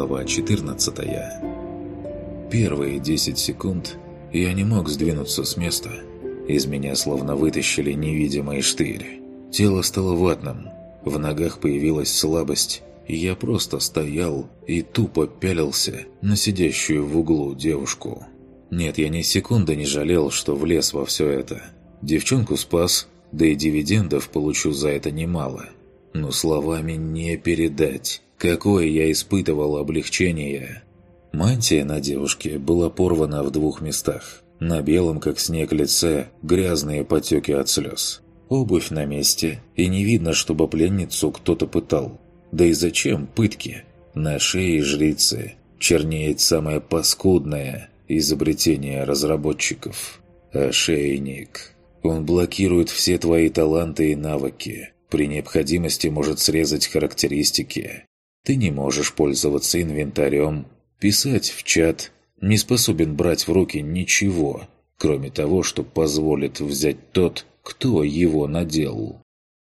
Глава 14 Первые 10 секунд я не мог сдвинуться с места. Из меня словно вытащили невидимый штырь. Тело стало ватным, в ногах появилась слабость, и я просто стоял и тупо пялился на сидящую в углу девушку. Нет, я ни секунды не жалел, что влез во все это. Девчонку спас, да и дивидендов получу за это немало. Но словами не передать. Какое я испытывал облегчение. Мантия на девушке была порвана в двух местах. На белом, как снег, лице грязные потеки от слез. Обувь на месте, и не видно, чтобы пленницу кто-то пытал. Да и зачем пытки? На шее жрицы чернеет самое паскудное изобретение разработчиков – ошейник. Он блокирует все твои таланты и навыки. При необходимости может срезать характеристики. Ты не можешь пользоваться инвентарем, писать в чат, не способен брать в руки ничего, кроме того, что позволит взять тот, кто его надел.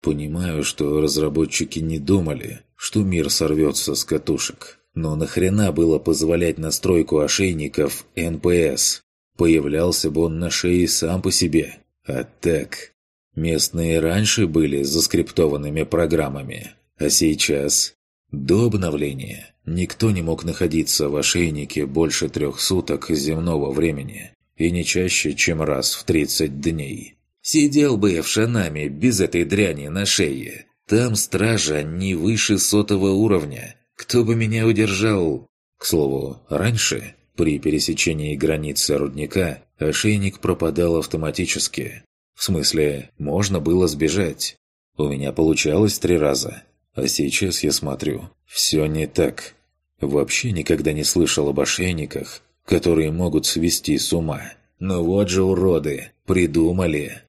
Понимаю, что разработчики не думали, что мир сорвется с катушек. Но нахрена было позволять настройку ошейников НПС? Появлялся бы он на шее сам по себе. А так... Местные раньше были заскриптованными программами, а сейчас до обновления никто не мог находиться в ошейнике больше трех суток земного времени и не чаще, чем раз в 30 дней. Сидел бы я в Шанаме без этой дряни на шее. Там стража не выше сотого уровня. Кто бы меня удержал? К слову, раньше, при пересечении границы рудника, ошейник пропадал автоматически. В смысле, можно было сбежать. У меня получалось три раза, а сейчас я смотрю, все не так. Вообще никогда не слышал об ошейниках, которые могут свести с ума. Но вот же уроды, придумали.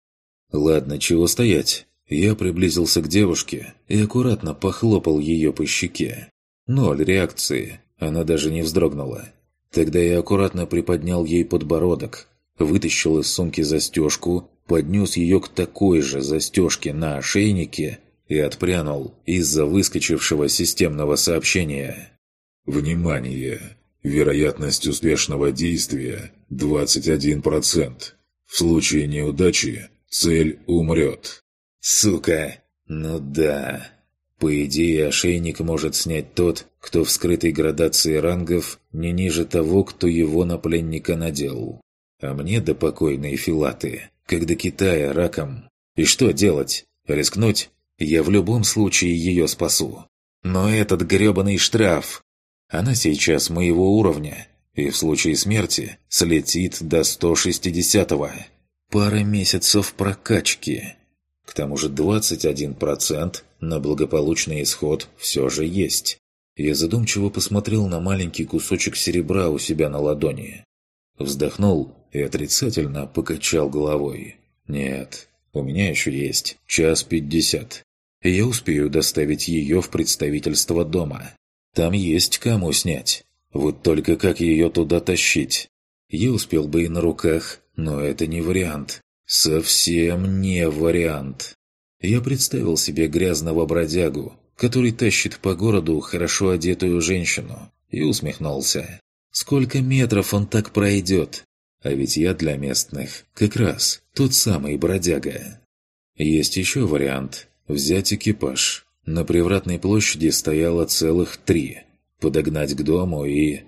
Ладно, чего стоять. Я приблизился к девушке и аккуратно похлопал ее по щеке. Ноль реакции, она даже не вздрогнула. Тогда я аккуратно приподнял ей подбородок, вытащил из сумки застежку, поднес ее к такой же застежке на ошейнике и отпрянул из-за выскочившего системного сообщения. «Внимание! Вероятность успешного действия 21%. В случае неудачи цель умрет». «Сука! Ну да!» По идее, ошейник может снять тот, кто в скрытой градации рангов не ниже того, кто его на пленника надел. А мне до покойной Филаты, как до Китая раком. И что делать? Рискнуть? Я в любом случае ее спасу. Но этот грёбаный штраф... Она сейчас моего уровня, и в случае смерти слетит до 160-го. Пара месяцев прокачки. К тому же 21% на благополучный исход все же есть. Я задумчиво посмотрел на маленький кусочек серебра у себя на ладони. Вздохнул и отрицательно покачал головой. «Нет, у меня еще есть час пятьдесят я успею доставить ее в представительство дома. Там есть кому снять. Вот только как ее туда тащить? Я успел бы и на руках, но это не вариант. Совсем не вариант. Я представил себе грязного бродягу, который тащит по городу хорошо одетую женщину, и усмехнулся. Сколько метров он так пройдет? А ведь я для местных как раз тот самый бродяга. Есть еще вариант Взять экипаж. На привратной площади стояло целых три. Подогнать к дому и...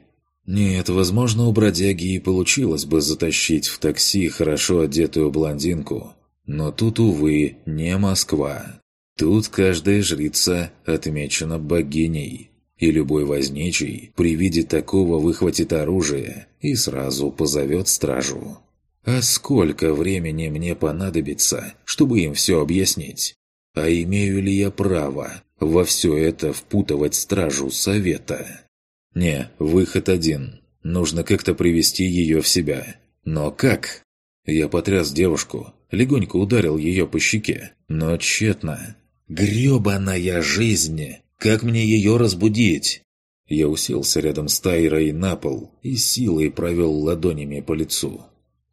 Нет, возможно, у бродяги и получилось бы затащить в такси хорошо одетую блондинку. Но тут, увы, не Москва. Тут каждая жрица отмечена богиней. И любой возничий при виде такого выхватит оружие и сразу позовет стражу. А сколько времени мне понадобится, чтобы им все объяснить? А имею ли я право во все это впутывать стражу совета? Не, выход один. Нужно как-то привести ее в себя. Но как? Я потряс девушку, легонько ударил ее по щеке, но тщетно. «Гребаная жизнь! Как мне ее разбудить?» Я уселся рядом с Тайрой на пол и силой провел ладонями по лицу.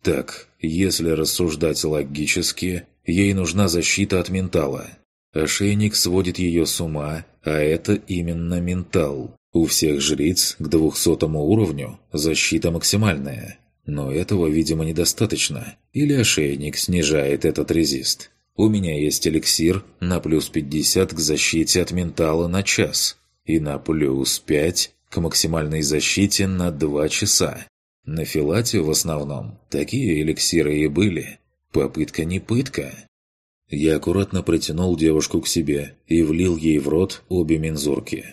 Так, если рассуждать логически, Ей нужна защита от ментала. Ошейник сводит ее с ума, а это именно ментал. У всех жриц к двухсотому уровню защита максимальная. Но этого, видимо, недостаточно. Или ошейник снижает этот резист. У меня есть эликсир на плюс 50 к защите от ментала на час. И на плюс 5 к максимальной защите на 2 часа. На Филате в основном такие эликсиры и были. Попытка не пытка. Я аккуратно притянул девушку к себе и влил ей в рот обе мензурки.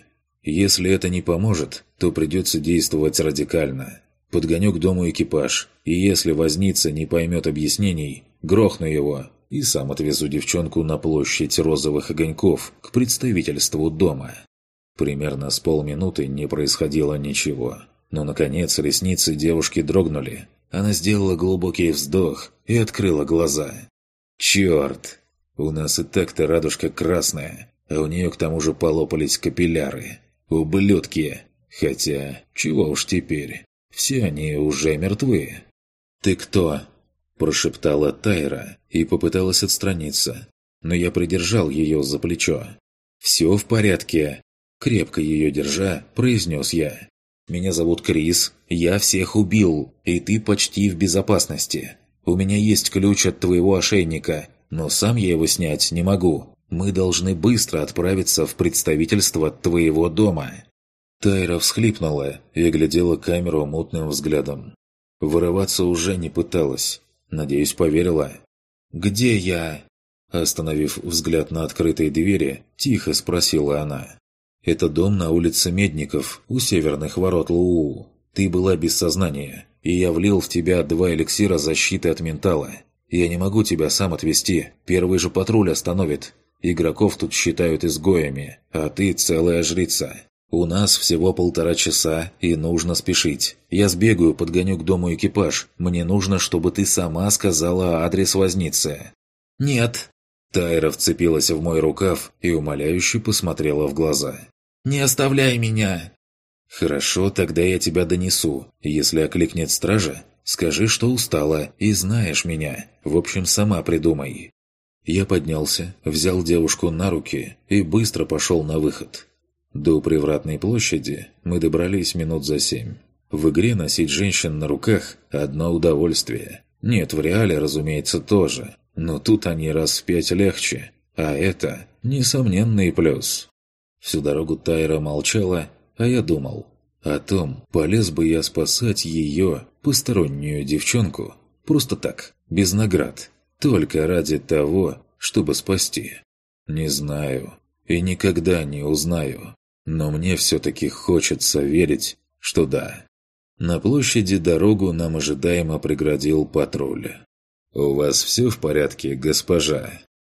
Если это не поможет, то придется действовать радикально. Подгоню к дому экипаж, и если возница не поймет объяснений, грохну его и сам отвезу девчонку на площадь розовых огоньков к представительству дома. Примерно с полминуты не происходило ничего. Но, наконец, ресницы девушки дрогнули. Она сделала глубокий вздох и открыла глаза. «Черт! У нас и так-то радужка красная, а у нее к тому же полопались капилляры. Ублюдки! Хотя, чего уж теперь, все они уже мертвы». «Ты кто?» – прошептала Тайра и попыталась отстраниться. Но я придержал ее за плечо. «Все в порядке!» Крепко ее держа, произнес я. «Меня зовут Крис, я всех убил, и ты почти в безопасности. У меня есть ключ от твоего ошейника, но сам я его снять не могу. Мы должны быстро отправиться в представительство твоего дома». Тайра всхлипнула и глядела камеру мутным взглядом. Вырываться уже не пыталась. Надеюсь, поверила. «Где я?» Остановив взгляд на открытой двери, тихо спросила она. Это дом на улице Медников, у северных ворот Луу. Ты была без сознания, и я влил в тебя два эликсира защиты от ментала. Я не могу тебя сам отвезти, первый же патруль остановит. Игроков тут считают изгоями, а ты целая жрица. У нас всего полтора часа, и нужно спешить. Я сбегаю, подгоню к дому экипаж. Мне нужно, чтобы ты сама сказала адрес возницы». «Нет». Тайра вцепилась в мой рукав и умоляюще посмотрела в глаза. Не оставляй меня!» «Хорошо, тогда я тебя донесу. Если окликнет стража, скажи, что устала и знаешь меня. В общем, сама придумай». Я поднялся, взял девушку на руки и быстро пошел на выход. До привратной площади мы добрались минут за семь. В игре носить женщин на руках – одно удовольствие. Нет, в реале, разумеется, тоже. Но тут они раз в пять легче. А это – несомненный плюс. Всю дорогу Тайра молчала, а я думал о том, полез бы я спасать ее, постороннюю девчонку, просто так, без наград, только ради того, чтобы спасти. Не знаю и никогда не узнаю, но мне все-таки хочется верить, что да. На площади дорогу нам ожидаемо преградил патруль. «У вас все в порядке, госпожа?»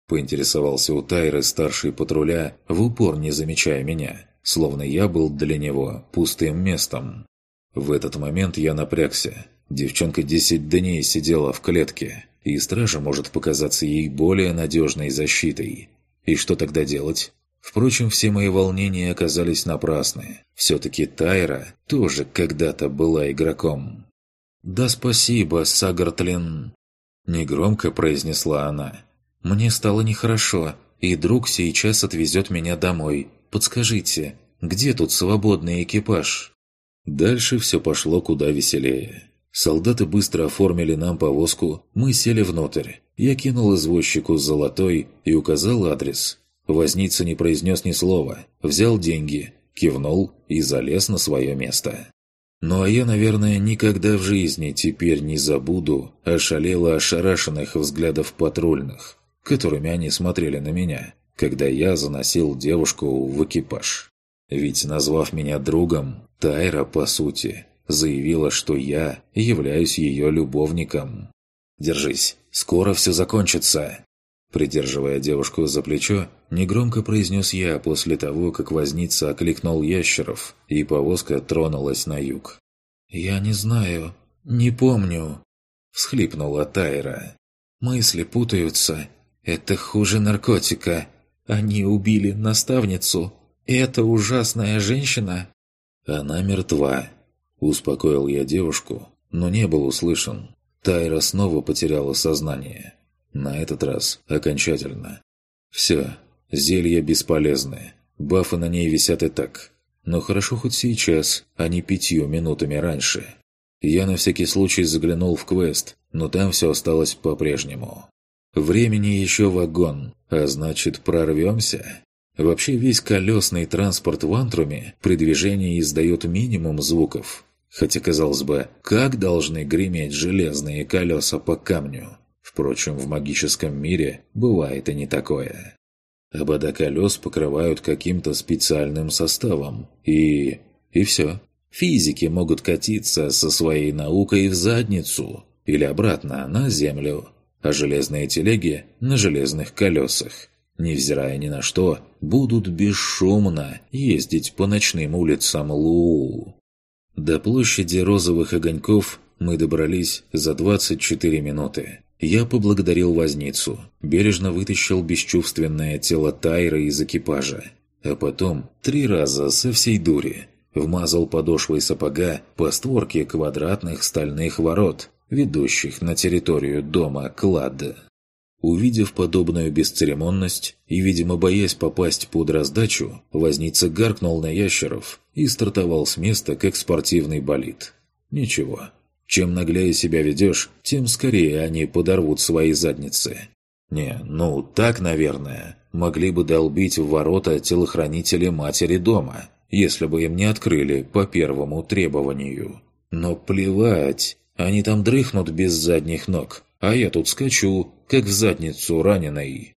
Поинтересовался у Тайры старший патруля, в упор не замечая меня, словно я был для него пустым местом. В этот момент я напрягся. Девчонка десять дней сидела в клетке, и стража может показаться ей более надежной защитой. И что тогда делать? Впрочем, все мои волнения оказались напрасны. Все-таки Тайра тоже когда-то была игроком. «Да спасибо, Сагартлин!» Негромко произнесла она. Мне стало нехорошо, и друг сейчас отвезет меня домой. Подскажите, где тут свободный экипаж?» Дальше все пошло куда веселее. Солдаты быстро оформили нам повозку, мы сели внутрь. Я кинул извозчику золотой и указал адрес. Возница не произнес ни слова, взял деньги, кивнул и залез на свое место. Ну а я, наверное, никогда в жизни теперь не забуду ошалело ошарашенных взглядов патрульных которыми они смотрели на меня, когда я заносил девушку в экипаж. Ведь, назвав меня другом, Тайра, по сути, заявила, что я являюсь ее любовником. «Держись, скоро все закончится!» Придерживая девушку за плечо, негромко произнес я после того, как возница окликнул ящеров, и повозка тронулась на юг. «Я не знаю, не помню», – всхлипнула Тайра. «Мысли путаются, это хуже наркотика. Они убили наставницу. И эта ужасная женщина... Она мертва. Успокоил я девушку, но не был услышан. Тайра снова потеряла сознание. На этот раз окончательно. Все, зелья бесполезны. Бафы на ней висят и так. но хорошо хоть сейчас, а не пятью минутами раньше. Я на всякий случай заглянул в квест, но там все осталось по-прежнему. Времени еще вагон, а значит прорвемся? Вообще весь колесный транспорт в Антруме при движении издает минимум звуков. Хотя, казалось бы, как должны греметь железные колеса по камню? Впрочем, в магическом мире бывает и не такое. Обода колес покрывают каким-то специальным составом, и... и все. Физики могут катиться со своей наукой в задницу или обратно на землю, а железные телеги на железных колесах, невзирая ни на что, будут бесшумно ездить по ночным улицам Луу. До площади розовых огоньков мы добрались за 24 минуты. Я поблагодарил возницу, бережно вытащил бесчувственное тело Тайры из экипажа, а потом три раза со всей дури вмазал подошвой сапога по створке квадратных стальных ворот, ведущих на территорию дома Клад. Увидев подобную бесцеремонность и, видимо, боясь попасть под раздачу, возница гаркнул на ящеров и стартовал с места, как спортивный болид. Ничего, чем наглее себя ведешь, тем скорее они подорвут свои задницы. Не, ну так, наверное, могли бы долбить в ворота телохранители матери дома, если бы им не открыли по первому требованию. Но плевать, они там дрыхнут без задних ног, а я тут скачу, как в задницу раненый.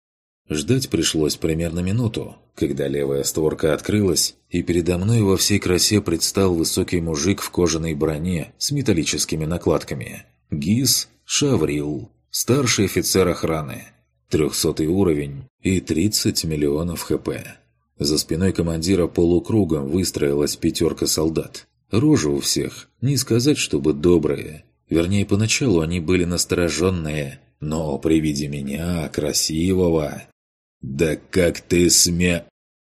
Ждать пришлось примерно минуту, когда левая створка открылась, и передо мной во всей красе предстал высокий мужик в кожаной броне с металлическими накладками. ГИС Шаврил, старший офицер охраны, трехсотый уровень и 30 миллионов ХП. За спиной командира полукругом выстроилась пятерка солдат. Рожи у всех, не сказать, чтобы добрые. Вернее, поначалу они были настороженные, но при виде меня, красивого, «Да как ты сме...»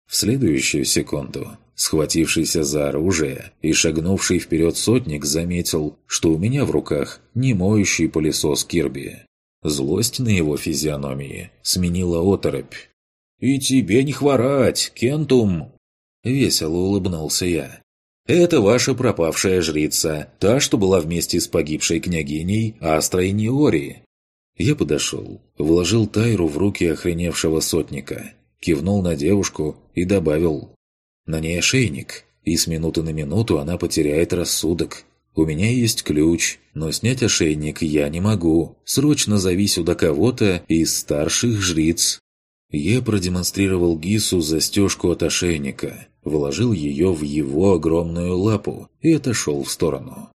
В следующую секунду, схватившийся за оружие и шагнувший вперед сотник заметил, что у меня в руках не моющий пылесос Кирби. Злость на его физиономии сменила оторопь. «И тебе не хворать, Кентум!» Весело улыбнулся я. «Это ваша пропавшая жрица, та, что была вместе с погибшей княгиней Астрой Неори. Я подошел, вложил Тайру в руки охреневшего сотника, кивнул на девушку и добавил «На ней ошейник, и с минуты на минуту она потеряет рассудок. У меня есть ключ, но снять ошейник я не могу. Срочно зови сюда кого-то из старших жриц». Я продемонстрировал Гису застежку от ошейника, вложил ее в его огромную лапу и отошел в сторону.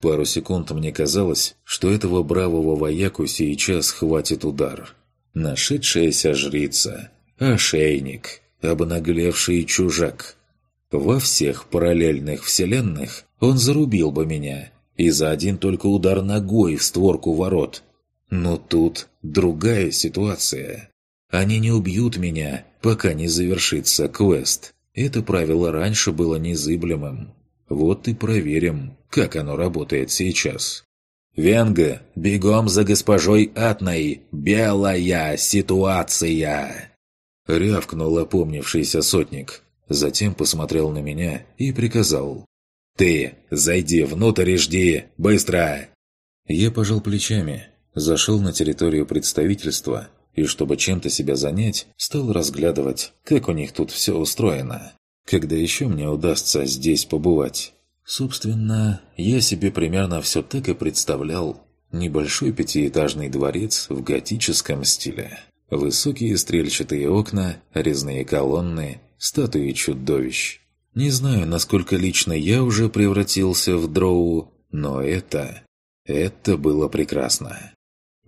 Пару секунд мне казалось, что этого бравого вояку сейчас хватит удар. Нашедшаяся жрица, ошейник, обнаглевший чужак. Во всех параллельных вселенных он зарубил бы меня, и за один только удар ногой в створку ворот. Но тут другая ситуация. Они не убьют меня, пока не завершится квест. Это правило раньше было незыблемым. Вот и проверим, как оно работает сейчас. «Венга, бегом за госпожой Атной! Белая ситуация!» Рявкнул опомнившийся сотник. Затем посмотрел на меня и приказал. «Ты, зайди внутрь и жди! Быстро!» Я пожал плечами, зашел на территорию представительства и, чтобы чем-то себя занять, стал разглядывать, как у них тут все устроено. Когда еще мне удастся здесь побывать? Собственно, я себе примерно все так и представлял. Небольшой пятиэтажный дворец в готическом стиле. Высокие стрельчатые окна, резные колонны, статуи чудовищ. Не знаю, насколько лично я уже превратился в дроу, но это... это было прекрасно.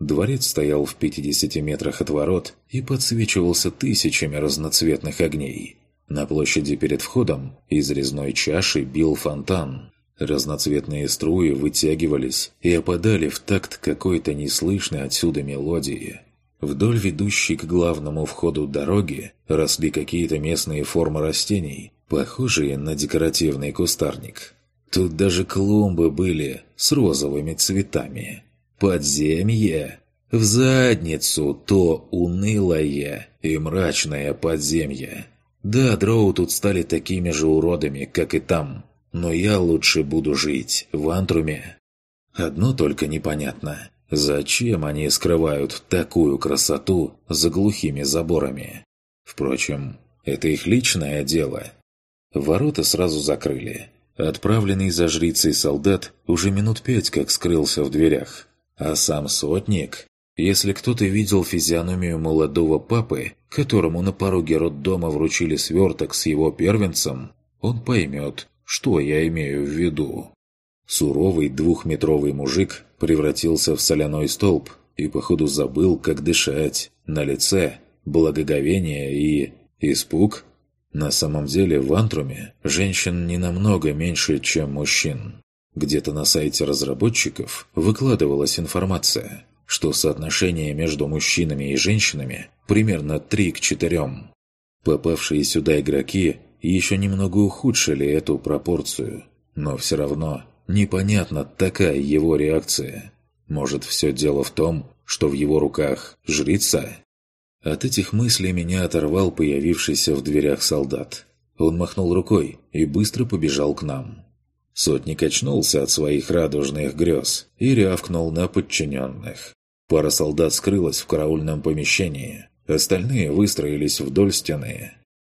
Дворец стоял в 50 метрах от ворот и подсвечивался тысячами разноцветных огней. На площади перед входом из резной чаши бил фонтан. Разноцветные струи вытягивались и опадали в такт какой-то неслышной отсюда мелодии. Вдоль ведущей к главному входу дороги росли какие-то местные формы растений, похожие на декоративный кустарник. Тут даже клумбы были с розовыми цветами. Подземье! В задницу то унылое и мрачное подземье. Да, дроу тут стали такими же уродами, как и там, но я лучше буду жить в Антруме. Одно только непонятно. Зачем они скрывают такую красоту за глухими заборами? Впрочем, это их личное дело. Ворота сразу закрыли. Отправленный за жрицей солдат уже минут пять как скрылся в дверях. А сам сотник... Если кто-то видел физиономию молодого папы, которому на пороге роддома вручили сверток с его первенцем, он поймет, что я имею в виду. Суровый двухметровый мужик превратился в соляной столб и, походу, забыл, как дышать. На лице благоговение и... испуг. На самом деле в Антруме женщин не намного меньше, чем мужчин. Где-то на сайте разработчиков выкладывалась информация, что соотношение между мужчинами и женщинами примерно 3 к 4. Попавшие сюда игроки еще немного ухудшили эту пропорцию, но все равно непонятна такая его реакция. Может, все дело в том, что в его руках жрица? От этих мыслей меня оторвал появившийся в дверях солдат. Он махнул рукой и быстро побежал к нам. Сотник очнулся от своих радужных грез и рявкнул на подчиненных. Пара солдат скрылась в караульном помещении, остальные выстроились вдоль стены.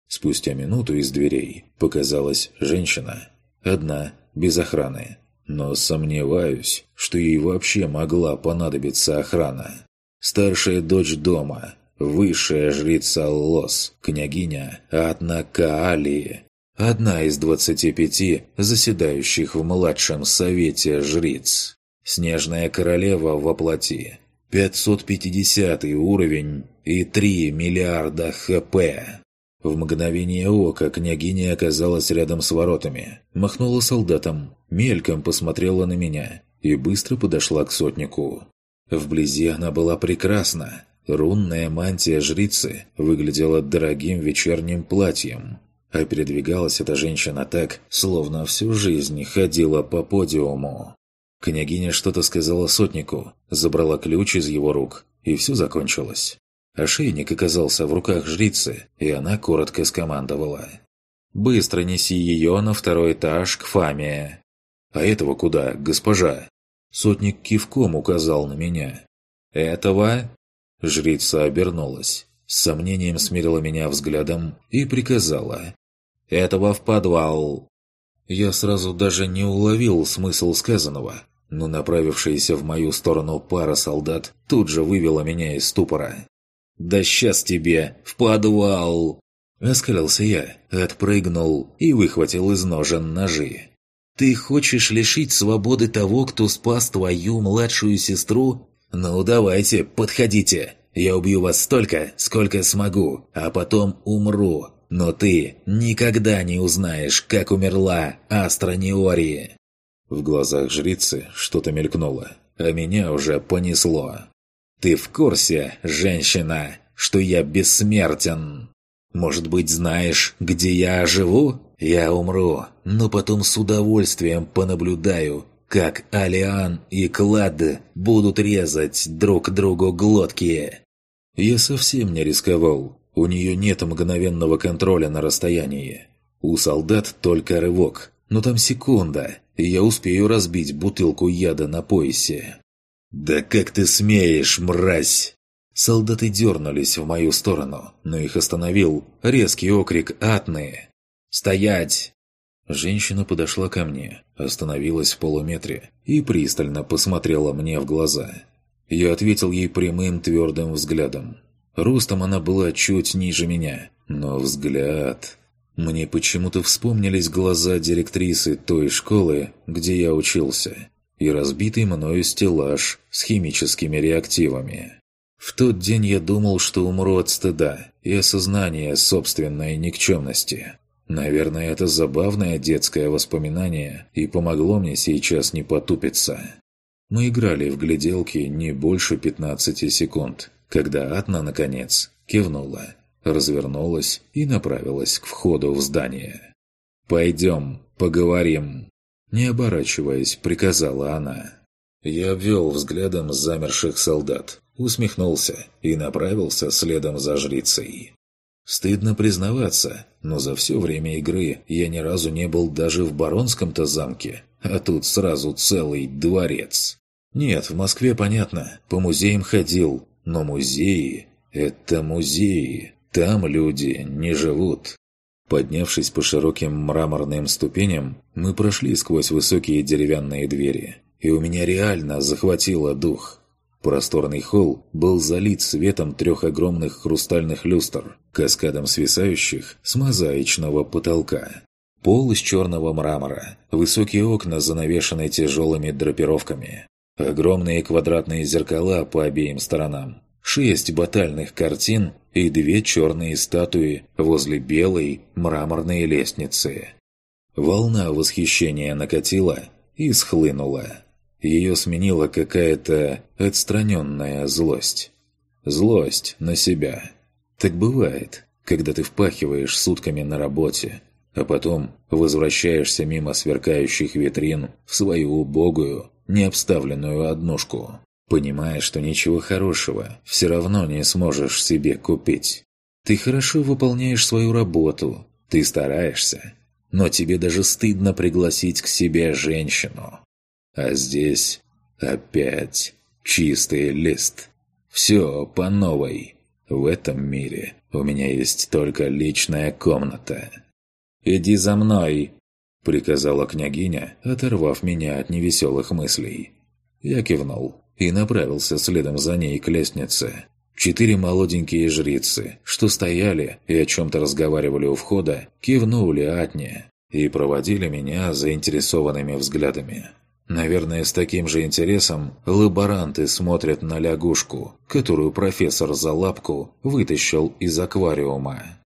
Спустя минуту из дверей показалась женщина. Одна, без охраны. Но сомневаюсь, что ей вообще могла понадобиться охрана. Старшая дочь дома, высшая жрица Лос, княгиня Атна Каалии, одна из двадцати пяти заседающих в младшем совете жриц. Снежная королева во плоти. 550 уровень и 3 миллиарда ХП. В мгновение ока княгиня оказалась рядом с воротами, махнула солдатам, мельком посмотрела на меня и быстро подошла к сотнику. Вблизи она была прекрасна, Рунная мантия жрицы выглядела дорогим вечерним платьем, а передвигалась эта женщина так, словно всю жизнь ходила по подиуму. Княгиня что-то сказала сотнику, забрала ключ из его рук, и все закончилось. Ошейник оказался в руках жрицы, и она коротко скомандовала. «Быстро неси ее на второй этаж к Фаме». «А этого куда, госпожа?» Сотник кивком указал на меня. «Этого Жрица обернулась, с сомнением смирила меня взглядом и приказала. «Этого в подвал!» Я сразу даже не уловил смысл сказанного, но направившаяся в мою сторону пара солдат тут же вывела меня из ступора. «Да сейчас тебе! В подвал!» Оскалился я, отпрыгнул и выхватил из ножен ножи. «Ты хочешь лишить свободы того, кто спас твою младшую сестру «Ну, давайте, подходите. Я убью вас столько, сколько смогу, а потом умру. Но ты никогда не узнаешь, как умерла Астра Неори». В глазах жрицы что-то мелькнуло, а меня уже понесло. «Ты в курсе, женщина, что я бессмертен? Может быть, знаешь, где я живу? Я умру, но потом с удовольствием понаблюдаю, как Алиан и Клад будут резать друг другу глотки. Я совсем не рисковал. У нее нет мгновенного контроля на расстоянии. У солдат только рывок, но там секунда, и я успею разбить бутылку яда на поясе. «Да как ты смеешь, мразь!» Солдаты дернулись в мою сторону, но их остановил резкий окрик Атны. «Стоять! Женщина подошла ко мне, остановилась в полуметре и пристально посмотрела мне в глаза. Я ответил ей прямым твердым взглядом. Ростом она была чуть ниже меня, но взгляд... Мне почему-то вспомнились глаза директрисы той школы, где я учился, и разбитый мною стеллаж с химическими реактивами. В тот день я думал, что умру от стыда и осознания собственной никчемности. Наверное, это забавное детское воспоминание и помогло мне сейчас не потупиться. Мы играли в гляделки не больше 15 секунд, когда Атна, наконец, кивнула, развернулась и направилась к входу в здание. «Пойдем, поговорим», – не оборачиваясь, приказала она. Я обвел взглядом замерших солдат, усмехнулся и направился следом за жрицей. Стыдно признаваться, но за все время игры я ни разу не был даже в Баронском-то замке, а тут сразу целый дворец. Нет, в Москве понятно, по музеям ходил, но музеи – это музеи, там люди не живут. Поднявшись по широким мраморным ступеням, мы прошли сквозь высокие деревянные двери, и у меня реально захватило дух. Просторный холл был залит светом трех огромных хрустальных люстр, каскадом свисающих с мозаичного потолка. Пол из черного мрамора, высокие окна занавешены тяжелыми драпировками, огромные квадратные зеркала по обеим сторонам, шесть батальных картин и две черные статуи возле белой мраморной лестницы. Волна восхищения накатила и схлынула. Ее сменила какая-то отстраненная злость. Злость на себя. Так бывает, когда ты впахиваешь сутками на работе, а потом возвращаешься мимо сверкающих витрин в свою убогую, необставленную однушку, понимая, что ничего хорошего все равно не сможешь себе купить. Ты хорошо выполняешь свою работу, ты стараешься, но тебе даже стыдно пригласить к себе женщину. А здесь опять чистый лист. Все по новой. В этом мире у меня есть только личная комната. «Иди за мной!» – приказала княгиня, оторвав меня от невеселых мыслей. Я кивнул и направился следом за ней к лестнице. Четыре молоденькие жрицы, что стояли и о чем-то разговаривали у входа, кивнули Атне и проводили меня заинтересованными взглядами. Наверное, с таким же интересом лаборанты смотрят на лягушку, которую профессор за лапку вытащил из аквариума.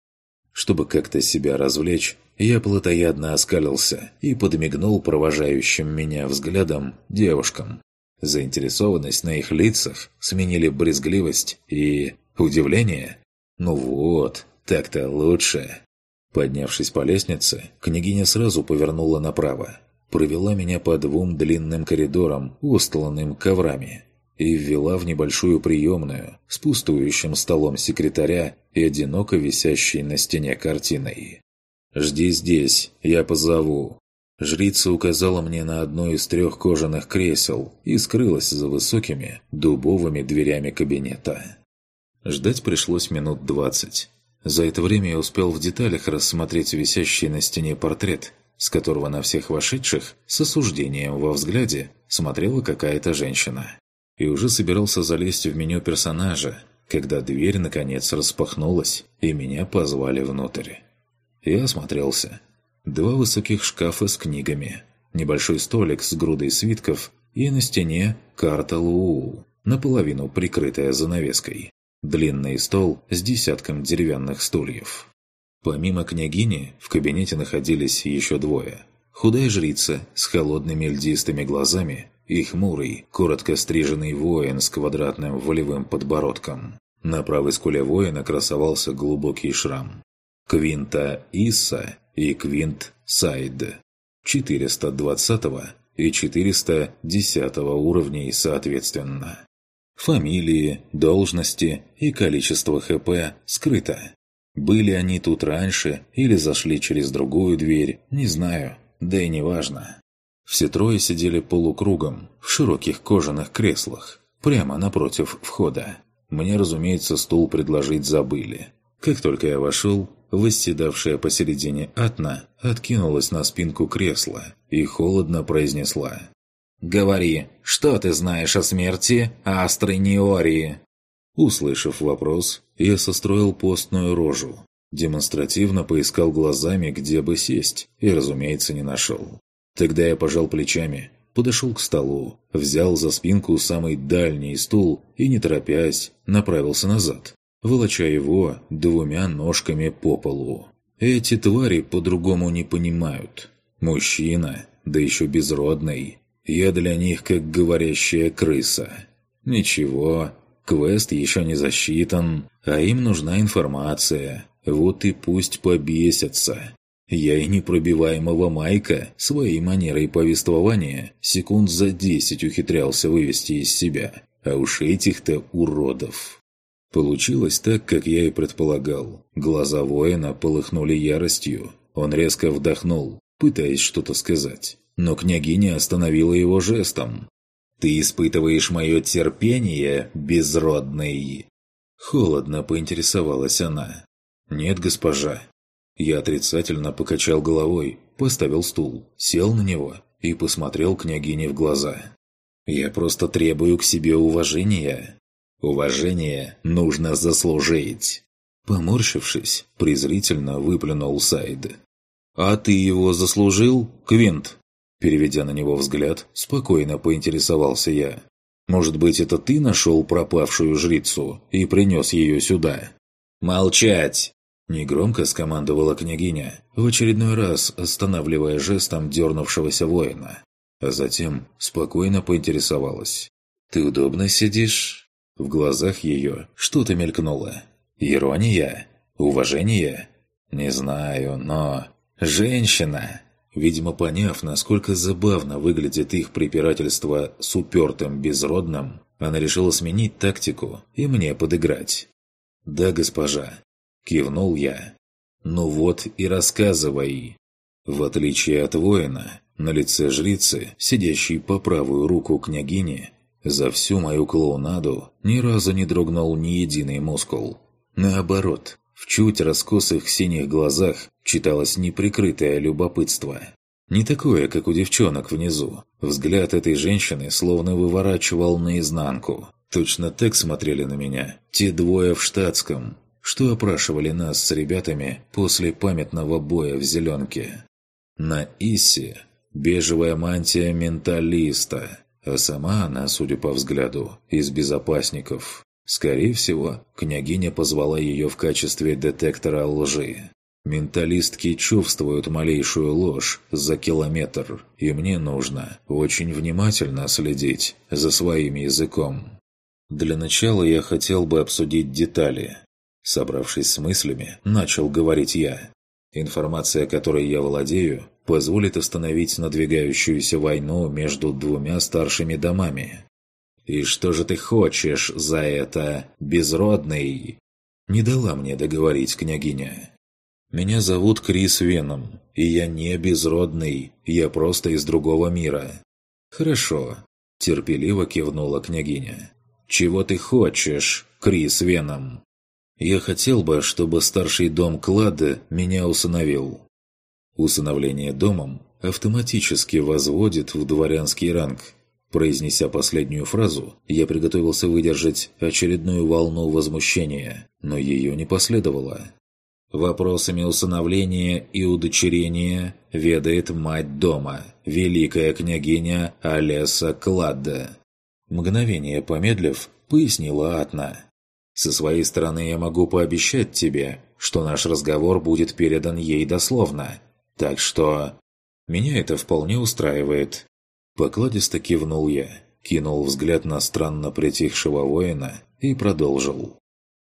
Чтобы как-то себя развлечь, я плотоядно оскалился и подмигнул провожающим меня взглядом девушкам. Заинтересованность на их лицах сменили брезгливость и... удивление. Ну вот, так-то лучше. Поднявшись по лестнице, княгиня сразу повернула направо, провела меня по двум длинным коридорам, устланным коврами, и ввела в небольшую приемную с пустующим столом секретаря и одиноко висящей на стене картиной. «Жди здесь, я позову». Жрица указала мне на одно из трех кожаных кресел и скрылась за высокими дубовыми дверями кабинета. Ждать пришлось минут двадцать. За это время я успел в деталях рассмотреть висящий на стене портрет с которого на всех вошедших с осуждением во взгляде смотрела какая-то женщина. И уже собирался залезть в меню персонажа, когда дверь наконец распахнулась, и меня позвали внутрь. Я осмотрелся. Два высоких шкафа с книгами, небольшой столик с грудой свитков и на стене карта Луу, наполовину прикрытая занавеской. Длинный стол с десятком деревянных стульев. Помимо княгини, в кабинете находились еще двое. Худая жрица с холодными льдистыми глазами и хмурый, коротко стриженный воин с квадратным волевым подбородком. На правой скуле воина красовался глубокий шрам. Квинта Исса и Квинт Сайд. 420 и 410 уровней соответственно. Фамилии, должности и количество ХП скрыто. Были они тут раньше или зашли через другую дверь, не знаю, да и не важно. Все трое сидели полукругом, в широких кожаных креслах, прямо напротив входа. Мне, разумеется, стул предложить забыли. Как только я вошел, восседавшая посередине Атна откинулась на спинку кресла и холодно произнесла. «Говори, что ты знаешь о смерти Астры Неории?» Услышав вопрос, я состроил постную рожу. Демонстративно поискал глазами, где бы сесть, и, разумеется, не нашел. Тогда я пожал плечами, подошел к столу, взял за спинку самый дальний стул и, не торопясь, направился назад, волоча его двумя ножками по полу. Эти твари по-другому не понимают. Мужчина, да еще безродный. Я для них как говорящая крыса. Ничего, Квест еще не засчитан, а им нужна информация. Вот и пусть побесятся. Я и непробиваемого Майка своей манерой повествования секунд за десять ухитрялся вывести из себя. А уж этих-то уродов. Получилось так, как я и предполагал. Глаза воина полыхнули яростью. Он резко вдохнул, пытаясь что-то сказать. Но княгиня остановила его жестом. «Ты испытываешь мое терпение, безродный?» Холодно поинтересовалась она. «Нет, госпожа». Я отрицательно покачал головой, поставил стул, сел на него и посмотрел княгине в глаза. «Я просто требую к себе уважения. Уважение нужно заслужить». Поморщившись, презрительно выплюнул Сайд. «А ты его заслужил, Квинт?» Переведя на него взгляд, спокойно поинтересовался я. «Может быть, это ты нашел пропавшую жрицу и принес ее сюда?» «Молчать!» Негромко скомандовала княгиня, в очередной раз останавливая жестом дернувшегося воина. А затем спокойно поинтересовалась. «Ты удобно сидишь?» В глазах ее что-то мелькнуло. «Ирония? Уважение? Не знаю, но...» «Женщина!» Видимо, поняв, насколько забавно выглядит их препирательство с упертым безродным, она решила сменить тактику и мне подыграть. «Да, госпожа», – кивнул я. «Ну вот и рассказывай». В отличие от воина, на лице жрицы, сидящей по правую руку княгини, за всю мою клоунаду ни разу не дрогнул ни единый мускул. Наоборот, в чуть раскосых синих глазах читалось неприкрытое любопытство. Не такое, как у девчонок внизу. Взгляд этой женщины словно выворачивал наизнанку. Точно так смотрели на меня те двое в штатском, что опрашивали нас с ребятами после памятного боя в «Зеленке». На Иссе бежевая мантия менталиста, а сама она, судя по взгляду, из безопасников. Скорее всего, княгиня позвала ее в качестве детектора лжи. Менталистки чувствуют малейшую ложь за километр, и мне нужно очень внимательно следить за своим языком. Для начала я хотел бы обсудить детали. Собравшись с мыслями, начал говорить я. Информация, которой я владею, позволит остановить надвигающуюся войну между двумя старшими домами. «И что же ты хочешь за это, безродный?» Не дала мне договорить княгиня. «Меня зовут Крис Веном, и я не безродный, я просто из другого мира». «Хорошо», – терпеливо кивнула княгиня. «Чего ты хочешь, Крис Веном?» «Я хотел бы, чтобы старший дом Клада меня усыновил». Усыновление домом автоматически возводит в дворянский ранг – Произнеся последнюю фразу, я приготовился выдержать очередную волну возмущения, но ее не последовало. Вопросами усыновления и удочерения ведает мать дома, великая княгиня Олеса Кладда. Мгновение помедлив, пояснила Атна. «Со своей стороны я могу пообещать тебе, что наш разговор будет передан ей дословно. Так что...» «Меня это вполне устраивает. Покладисто кивнул я, кинул взгляд на странно притихшего воина и продолжил.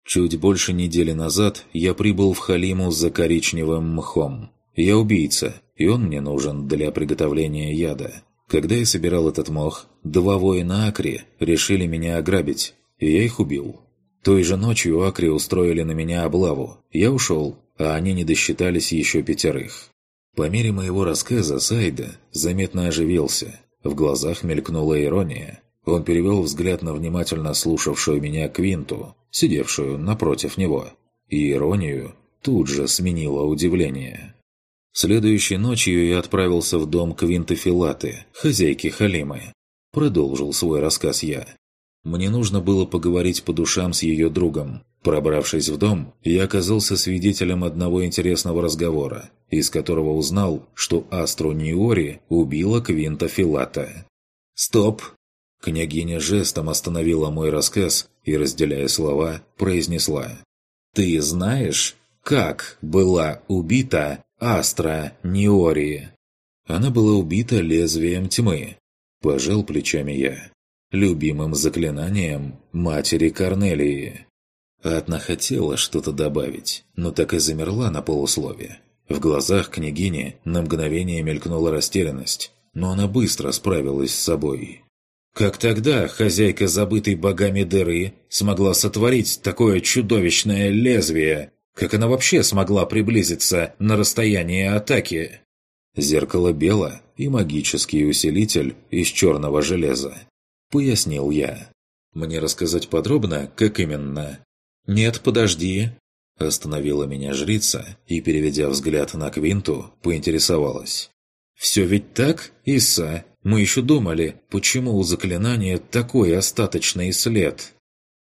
Чуть больше недели назад я прибыл в Халиму за коричневым мхом. Я убийца, и он мне нужен для приготовления яда. Когда я собирал этот мох, два воина Акри решили меня ограбить, и я их убил. Той же ночью Акри устроили на меня облаву. Я ушел, а они не досчитались еще пятерых. По мере моего рассказа Сайда заметно оживился, в глазах мелькнула ирония. Он перевел взгляд на внимательно слушавшую меня Квинту, сидевшую напротив него. И иронию тут же сменило удивление. Следующей ночью я отправился в дом Квинты Филаты, хозяйки Халимы. Продолжил свой рассказ я. Мне нужно было поговорить по душам с ее другом. Пробравшись в дом, я оказался свидетелем одного интересного разговора, из которого узнал, что Астру Ниори убила Квинта Филата. «Стоп!» Княгиня жестом остановила мой рассказ и, разделяя слова, произнесла. «Ты знаешь, как была убита Астра Ниори?» Она была убита лезвием тьмы. Пожал плечами я любимым заклинанием матери Корнелии. Одна хотела что-то добавить, но так и замерла на полуслове. В глазах княгини на мгновение мелькнула растерянность, но она быстро справилась с собой. Как тогда хозяйка забытой богами дыры смогла сотворить такое чудовищное лезвие? Как она вообще смогла приблизиться на расстояние атаки? Зеркало бело и магический усилитель из черного железа. Пояснил я. Мне рассказать подробно, как именно? Нет, подожди. Остановила меня жрица и, переведя взгляд на Квинту, поинтересовалась. «Все ведь так, Иса? Мы еще думали, почему у заклинания такой остаточный след?»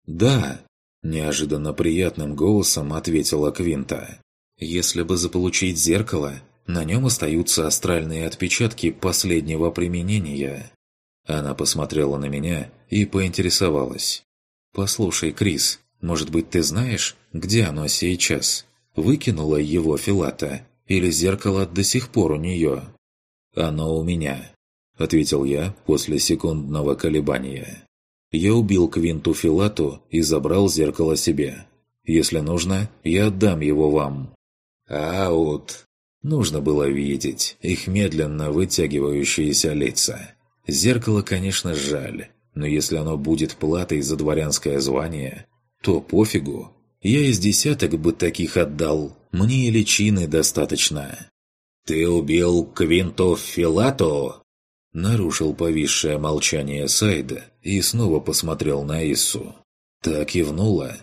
«Да», – неожиданно приятным голосом ответила Квинта. «Если бы заполучить зеркало, на нем остаются астральные отпечатки последнего применения». Она посмотрела на меня и поинтересовалась. «Послушай, Крис, может быть, ты знаешь, где оно сейчас? Выкинула его Филата? Или зеркало до сих пор у нее?» «Оно у меня», — ответил я после секундного колебания. «Я убил Квинту Филату и забрал зеркало себе. Если нужно, я отдам его вам». «Аут!» Нужно было видеть их медленно вытягивающиеся лица. Зеркало, конечно, жаль, но если оно будет платой за дворянское звание, то пофигу. Я из десяток бы таких отдал, мне и личины достаточно. «Ты убил Квинто Филато?» Нарушил повисшее молчание Сайда и снова посмотрел на Иссу. Так кивнула,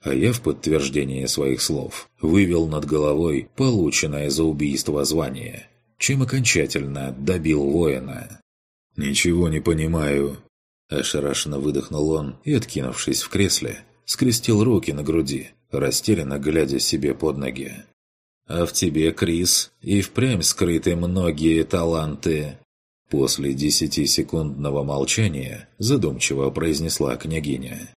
а я в подтверждение своих слов вывел над головой полученное за убийство звание, чем окончательно добил воина. «Ничего не понимаю», – ошарашенно выдохнул он и, откинувшись в кресле, скрестил руки на груди, растерянно глядя себе под ноги. А в тебе, Крис, и впрямь скрыты многие таланты. После десятисекундного молчания задумчиво произнесла княгиня.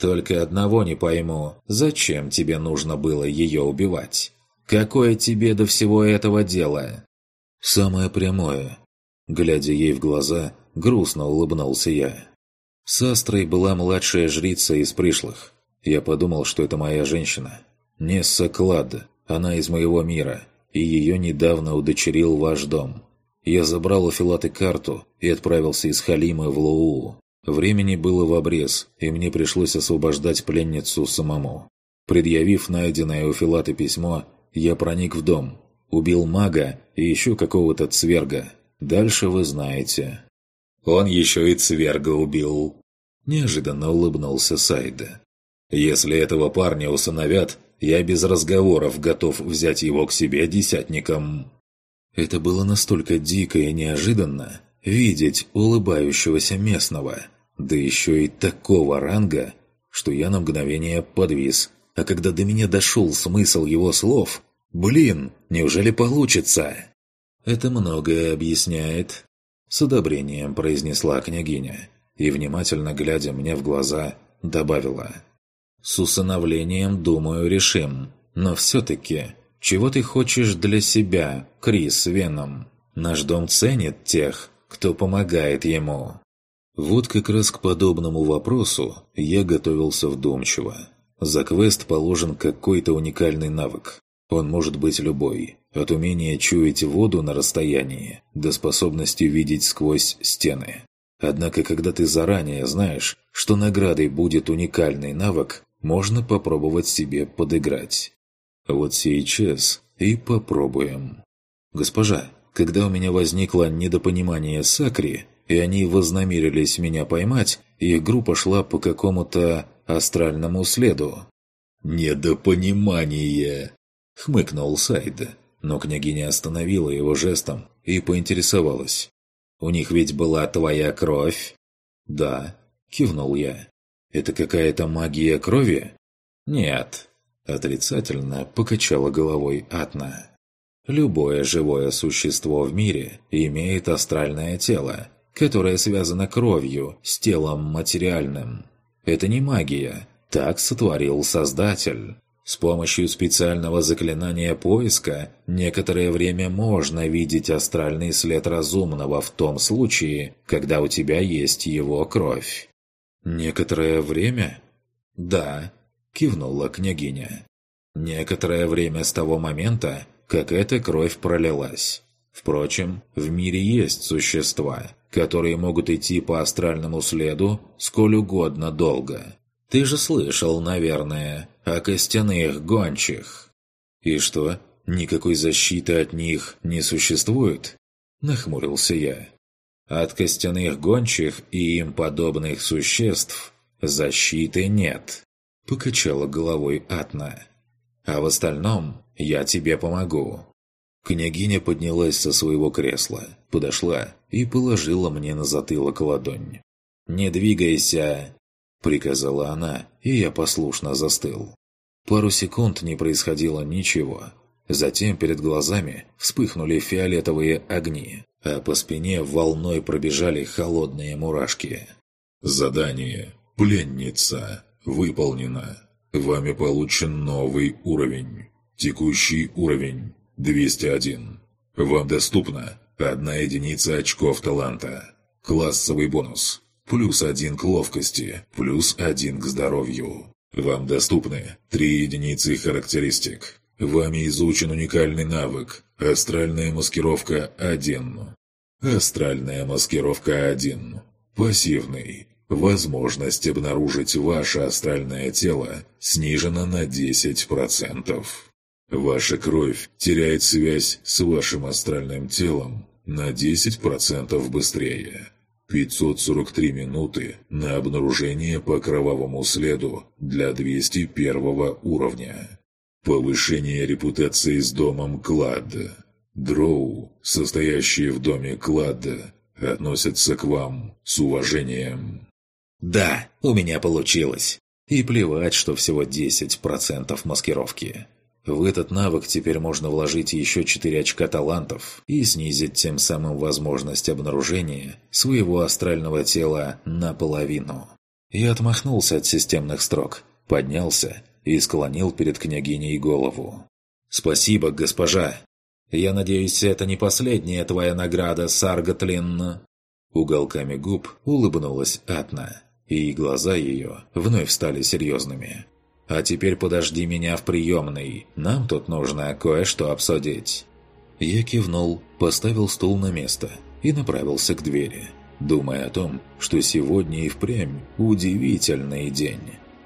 «Только одного не пойму, зачем тебе нужно было ее убивать? Какое тебе до всего этого дело?» «Самое прямое». Глядя ей в глаза, грустно улыбнулся я. С Астрой была младшая жрица из пришлых. Я подумал, что это моя женщина. Несса Клад, она из моего мира, и ее недавно удочерил ваш дом. Я забрал у Филаты карту и отправился из Халимы в Лоу. Времени было в обрез, и мне пришлось освобождать пленницу самому. Предъявив найденное у Филаты письмо, я проник в дом, убил мага и еще какого-то цверга. Дальше вы знаете. Он еще и цверга убил. Неожиданно улыбнулся Сайда. Если этого парня усыновят, я без разговоров готов взять его к себе десятником». Это было настолько дико и неожиданно видеть улыбающегося местного, да еще и такого ранга, что я на мгновение подвис. А когда до меня дошел смысл его слов, «Блин, неужели получится?» «Это многое объясняет», — с одобрением произнесла княгиня и, внимательно глядя мне в глаза, добавила — с усыновлением, думаю, решим. Но все-таки, чего ты хочешь для себя, Крис Веном? Наш дом ценит тех, кто помогает ему». Вот как раз к подобному вопросу я готовился вдумчиво. За квест положен какой-то уникальный навык. Он может быть любой. От умения чуять воду на расстоянии до способности видеть сквозь стены. Однако, когда ты заранее знаешь, что наградой будет уникальный навык, можно попробовать себе подыграть. Вот сейчас и попробуем. Госпожа, когда у меня возникло недопонимание Сакри, и они вознамерились меня поймать, их группа шла по какому-то астральному следу. «Недопонимание!» — хмыкнул Сайд, но княгиня остановила его жестом и поинтересовалась. «У них ведь была твоя кровь?» «Да», — кивнул я. Это какая-то магия крови? Нет. Отрицательно покачала головой Атна. Любое живое существо в мире имеет астральное тело, которое связано кровью с телом материальным. Это не магия, так сотворил Создатель. С помощью специального заклинания поиска некоторое время можно видеть астральный след разумного в том случае, когда у тебя есть его кровь. «Некоторое время?» «Да», – кивнула княгиня. «Некоторое время с того момента, как эта кровь пролилась. Впрочем, в мире есть существа, которые могут идти по астральному следу сколь угодно долго. Ты же слышал, наверное, о костяных гончих. И что, никакой защиты от них не существует? Нахмурился я. От костяных гончих и им подобных существ защиты нет. Покачала головой Атна. А в остальном я тебе помогу. Княгиня поднялась со своего кресла, подошла и положила мне на затылок ладонь. «Не двигайся!» – приказала она, и я послушно застыл. Пару секунд не происходило ничего. Затем перед глазами вспыхнули фиолетовые огни, а по спине волной пробежали холодные мурашки. «Задание. Пленница. Выполнено. Вами получен новый уровень. Текущий уровень 201. Вам доступна одна единица очков таланта. Классовый бонус. Плюс один к ловкости, плюс один к здоровью. Вам доступны три единицы характеристик. Вами изучен уникальный навык «Астральная маскировка 1». Астральная маскировка 1. Пассивный. Возможность обнаружить ваше астральное тело снижена на 10%. Ваша кровь теряет связь с вашим астральным телом на 10% быстрее. 543 минуты на обнаружение по кровавому следу для 201 уровня. Повышение репутации с домом Кладда. Дроу, состоящие в доме Кладда, относятся к вам с уважением. Да, у меня получилось. И плевать, что всего 10% маскировки. В этот навык теперь можно вложить еще 4 очка талантов и снизить тем самым возможность обнаружения своего астрального тела наполовину. Я отмахнулся от системных строк, поднялся и склонил перед княгиней голову. «Спасибо, госпожа! Я надеюсь, это не последняя твоя награда, Саргатлин!» Уголками губ улыбнулась Атна, и глаза ее вновь стали серьезными. А теперь подожди меня в приемной. Нам тут нужно кое-что обсудить». Я кивнул, поставил стул на место и направился к двери, думая о том, что сегодня и впрямь удивительный день.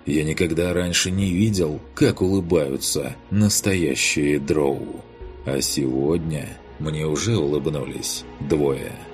Я никогда раньше не видел, как улыбаются настоящие дроу. А сегодня мне уже улыбнулись двое –